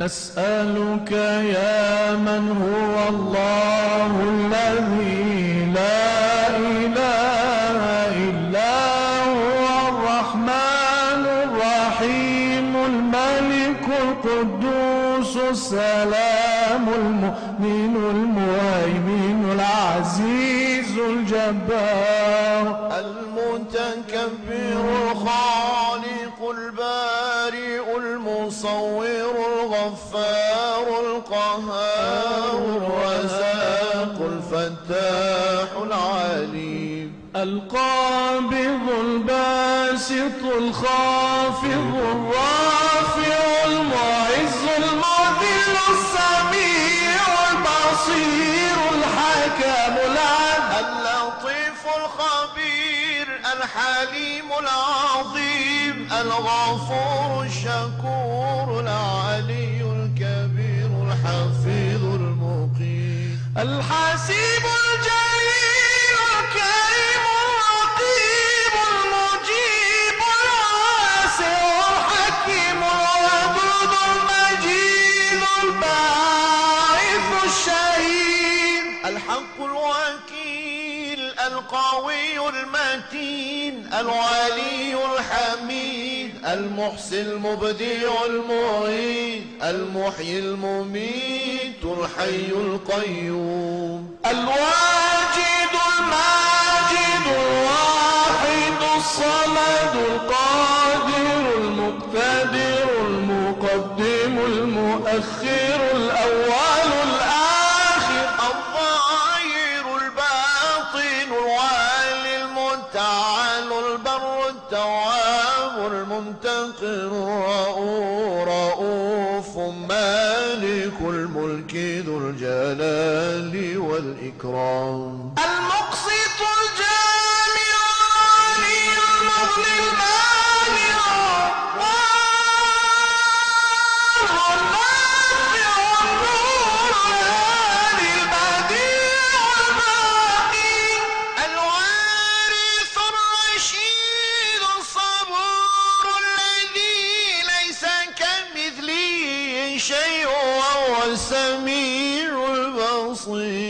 نسألك يا من هو الله الذي لا إله إلا هو الرحمن الرحيم الملك القدوس السلام المؤمن المؤمن العزيز الجبار المتكبر خالق الباب المصور الغفار القهار الرزاق الفتاح العليم. القابض الباسط الخافض الرافع المعز المذل السميع البصير الحكام العدل. اللطيف الخبير الحليم العظيم. الغفور الشكور العلي الكبير الحفيظ المقيم الحسيب الجليل الكريم الرقيب المجيب الواسع الحكيم الودود المجيد الباعث الشهيد. الحق الوكيل القوي المتين العلي الحميد المحسن المبدع المعيد المحيي المميت الحي القيوم. الواجد الماجد الواحد الصمد القادر المقتدر المقدم المؤخر الأول. تقرؤوا رؤوف مالك الملك ذو الجلال والإكرام الجامع للمظلمات شيء وهو السميع البصير.